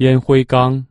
烟灰缸。